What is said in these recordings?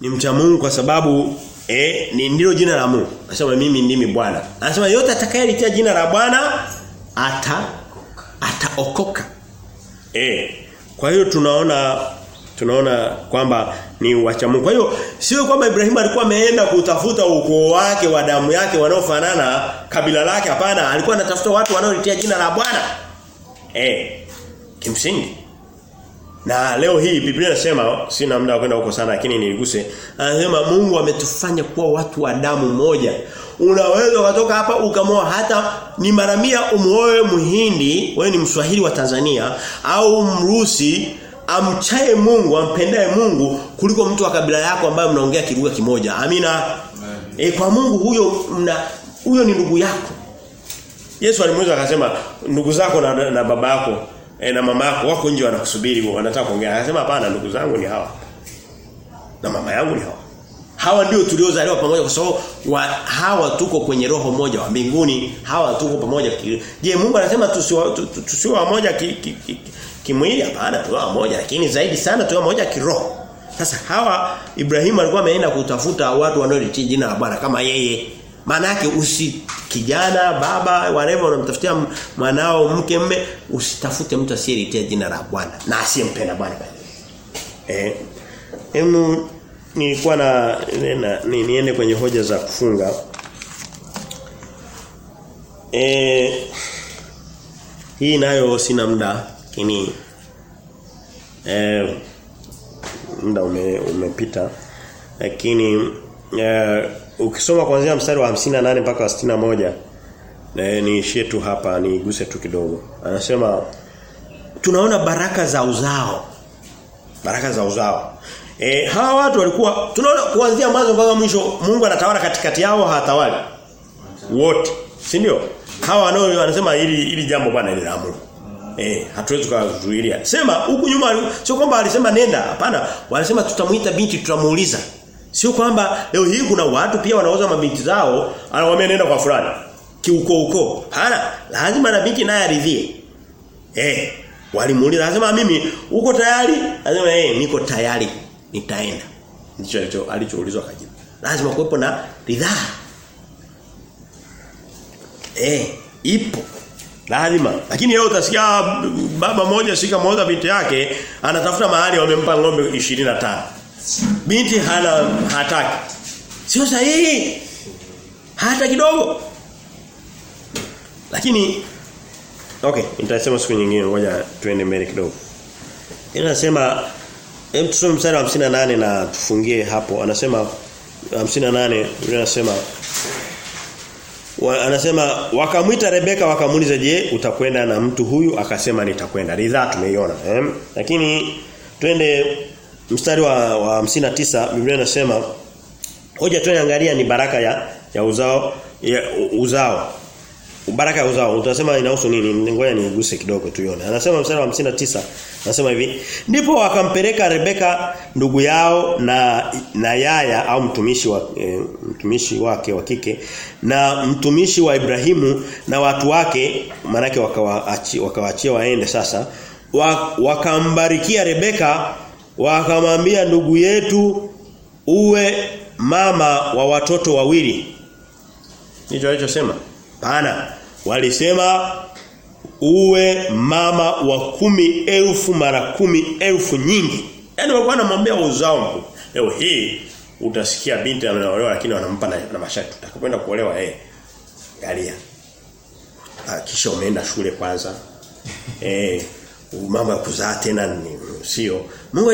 ni mcha Mungu kwa sababu eh ni ndilo jina la Mungu. Anasema mimi ndimi Bwana. Anasema yote atakayelitia jina la Bwana ata ataokoka. Eh. Kwa hiyo tunaona tunaona kwamba ni wacha Mungu. Kwa hiyo sio kwamba Ibrahimu alikuwa ameenda kutafuta ukoo wake wa damu yake wanaofanana kabila lake hapana, alikuwa anatafuta watu wanaolitia jina la Bwana. Eh. Kimsingi. Na leo hii Biblia inasema sina muda wa kwenda huko sana lakini niliguse. Anasema Mungu ametufanya kuwa watu wa damu moja. Unaweza ukatoka hapa ukamoa hata ni mara mia umuoe Mhindi, wewe ni Mswahili wa Tanzania au Mrusi amchaye Mungu, ampendaye Mungu kuliko mtu wa kabila yako ambaye mnaongea kilugha kimoja. Amina. E, kwa Mungu huyo mna huyo ni ndugu yako. Yesu alimuuliza akasema ndugu zako na, na baba yako e, na mama yako wako nje wanakusubiri wanataka kuongea. Anasema hapana ndugu zangu ni hawa. Na mama yangu ni hawa. Hawa ndio tuliozaliwa pamoja kwa sababu hawa tuko kwenye roho moja wa mbinguni. Hawa tuko pamoja. Je, Mungu anasema tusiwa tusiwa moja ki, ki, ki, kimwili hapana tuwa moja lakini zaidi sana tuwa moja kiroho. Sasa hawa Ibrahimu alikuwa ameenda kutafuta watu wanaolitii jina la Bwana kama yeye. Maana yake usi kijana baba whatever unamtafutia mwanao mke mme usitafute mtu asiyelitia jina la Bwana na asiyempenda Bwana Eh. Emu nilikuwa na, na ni, niende kwenye hoja za kufunga. Eh hii nayo sina muda lakini eh muda ume, umepita lakini eh, ukisoma kuanzia mstari wa 58 mpaka 61 eh, niishie tu hapa niiguse tu kidogo. Anasema tunaona baraka za uzao. Baraka za uzao. E, hawa watu walikuwa tunaona kuanzia mwanzo mpaka mwisho Mungu anatawala katikati yao hatawali wote si ndio? Hawa wanao wanasema ili ili jambo bwana ni la Mungu eh hatuwezi kuzuilia sema huku nyuma sio kwamba alisema nenda. Hapana walisema tutamuita binti tutamuuliza sio kwamba leo hii kuna watu pia wanaoza mabinti zao anawaambia nenda kwa fulani. Kiuko uko. Hana. Lazima na binti naye aridhie. Eh walimuuliza lazima mimi uko tayari? Lazima eh niko tayari. Nitaenda. Ndicho alicho alichoulizwa kajibu lazima kuwepo na ridhaa. Eh ipo. Lazima. Lakini leo utasikia baba moja shika mmoja binti yake anatafuta mahali wamempa ng'ombe 25 binti hana hataki sio sahihi hata kidogo lakini okay nitasema siku nyingine ngoja tuende mbele kidogo inasema Hem mstari wa 58 na tufungie hapo. Anasema 58 yule anasema wa, anasema wakamwita Rebeka wakamuuliza je utakwenda na mtu huyu akasema nitakwenda. Ridhaa tumeiona. Eh? Lakini twende mstari wa, wa 59 Biblia inasema hoja tunayoangalia ni baraka ya ya uzao ya uzao. Baraka ya uzao utasema inahusu nini? Ngoja niguse kidogo tuione anasema mstari wa 59 anasema hivi ndipo wakampeleka Rebeka ndugu yao na na yaya au mtumishi wa e, mtumishi wake wa kike na mtumishi wa Ibrahimu na watu wake manake wakawaachia wakawaachia waende sasa wakambarikia Rebeka wakamwambia ndugu yetu uwe mama wa watoto wawili Ndicho alichosema Pana walisema uwe mama wa kumi elfu mara kumi elfu nyingi. Yaani walikuwa wanamwambia uzao mkubwa. Leo hii utasikia binti anaolewa lakini wanampa na, na masharti. Utakapoenda kuolewa yeye. galia. Kisha umeenda shule kwanza. eh mambo ya kuzaa tena sio. Mungu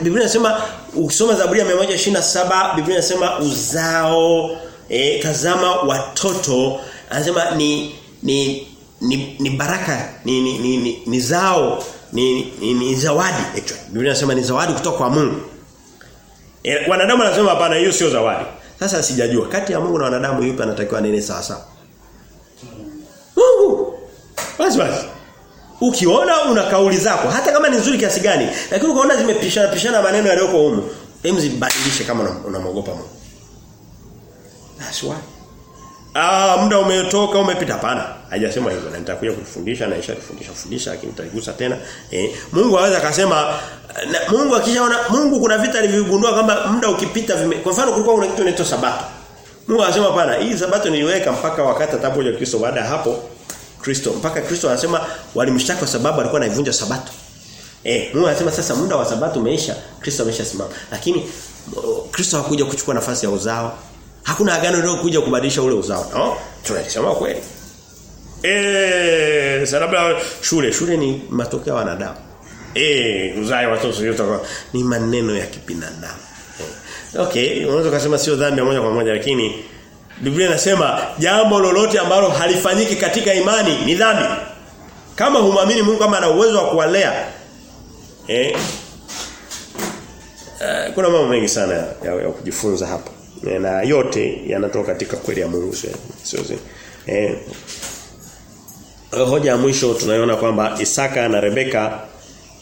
Biblia inasema ukisoma Zaburi ya 127 Biblia inasema uzao e, tazama watoto anasema ni ni ni, ni baraka ni ni, ni, ni, ni zao ni, ni, ni zawadi. Actually Biblia inasema ni zawadi kutoka kwa Mungu. E, wanadamu wanasema hapana hiyo sio zawadi. Sasa sijajua kati ya Mungu na wanadamu yupi anatakiwa nene sawa sawa Mungu. Basi basi ukiona una kauli zako hata kama ni nzuri kiasi gani lakini ukaona zimepishana pishana maneno yaliyoko humo, hebu zibadilishe kama unamwogopa Mungu that's why Ah muda umetoka umepita hapana. hajasema hivyo na nitakuja kufundisha na nishafundisha fundisha lakini nitaigusa tena. Eh, Mungu anaweza akasema na, Mungu akishaona Mungu kuna vita alivyogundua kama muda ukipita vime, kwa mfano kulikuwa kuna kitu inaitwa sabato. Mungu anasema hapana, hii sabato niliweka mpaka wakati atapoja Kristo baada ya hapo Kristo mpaka Kristo anasema walimshtaki kwa sababu alikuwa anaivunja sabato. Eh, Mungu anasema sasa muda wa sabato umeisha, Kristo ameshasimama. Lakini Kristo hakuja kuchukua nafasi ya uzao. Hakuna agano lolote kuja kubadilisha ule uzao. No? Tunasema kweli. Eh, labda shule, shule ni matokeo ya wanadamu. Eh, uzae watoto yote ni maneno ya kibinadamu. Eh. Okay, unaweza kusema sio dhambi moja kwa moja lakini Biblia inasema jambo lolote ambalo halifanyiki katika imani ni dhambi. Kama humwamini Mungu kama ana uwezo wa kuwalea eh uh, kuna mambo mengi sana ya, ya, kujifunza hapa. E, na yote yanatoka katika kweli ya Mungu sio eh hoja ya mwisho tunaiona kwamba Isaka na Rebeka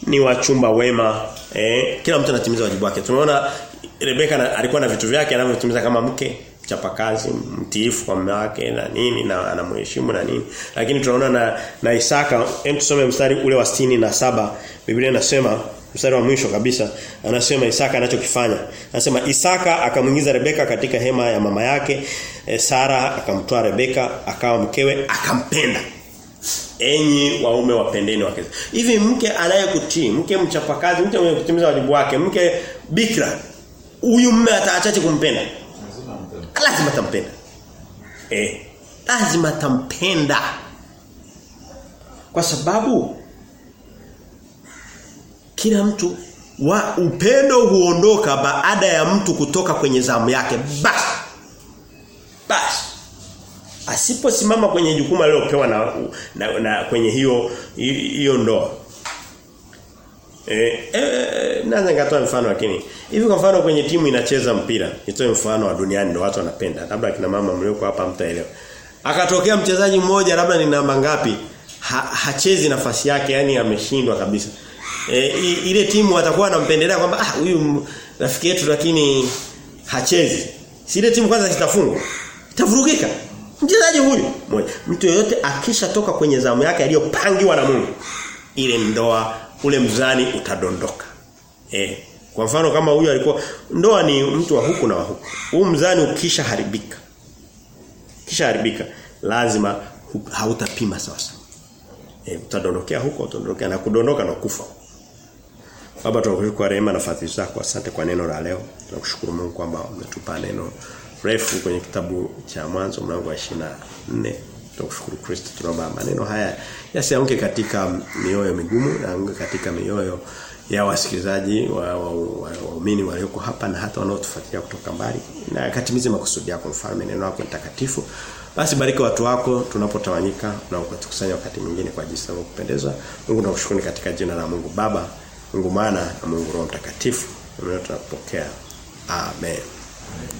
ni wachumba wema eh kila mtu anatimiza wajibu wake tumeona Rebeka alikuwa na vitu vyake anavyotimiza kama mke chapakazi mtiifu kwa mume wake na nini na anamheshimu na nini. Lakini tunaona na na Isaka hem tusome mstari ule wa na saba. Biblia inasema mstari wa mwisho kabisa anasema Isaka anachokifanya. Anasema Isaka akamwingiza Rebeka katika hema ya mama yake e, Sara akamtoa Rebeka akawa mkewe akampenda. Enyi waume wapendeni wake. Hivi mke anayekutii mke mchapakazi mke mwenye kutimiza wajibu wake mke bikra huyu mume ataachaje kumpenda lazima tampenda. Eh lazima tampenda. Kwa sababu kila mtu wa upendo huondoka baada ya mtu kutoka kwenye zamu yake. Basi basi asiposimama kwenye jukumu alilopewa na, na, na kwenye hiyo hiyo ndoa Eh, eh naweza nikatoa mfano lakini hivi kwa mfano kwenye timu inacheza mpira, nitoe mfano wa duniani ndio watu wanapenda. Labda kina mama mlioko hapa mtaelewa. Akatokea mchezaji mmoja labda ni namba ngapi? Ha, hachezi nafasi yake yani ameshindwa kabisa. E, ile timu watakuwa wanampendelea kwamba ah huyu rafiki yetu lakini hachezi. Si ile timu kwanza itafungwa. Itavurugika. Mchezaji huyu mmoja. Mtu yeyote akishatoka kwenye zamu yake aliyopangiwa na Mungu ile ndoa ule mzani utadondoka. Eh. Kwa mfano kama huyu alikuwa ndoa ni mtu wa huku na wa huku. Huu mzani ukisha haribika. Kisha haribika lazima hautapima sasa. Eh utadondokea huko utadondokea na kudondoka na kufa. Baba tunakushukuru kwa rehema na fadhili zako. Asante kwa neno la leo. Tunakushukuru Mungu kwamba umetupa neno refu kwenye kitabu cha mwanzo mlango wa 24 Tunakushukuru Kristo tunaomba maneno haya yasianguke katika mioyo migumu na katika mioyo ya wasikilizaji wa waumini wa, wa, walioko hapa na hata wanaotufuatilia kutoka mbali. Na katimize makusudi yako mfalme neno lako mtakatifu basi bariki watu wako tunapotawanyika na ukatukusanya wakati mwingine kwa jinsi kupendeza Mungu tunakushukuru katika jina la Mungu Baba Mungu Mwana na Mungu Roho Mtakatifu. Tunapokea. Amen, amen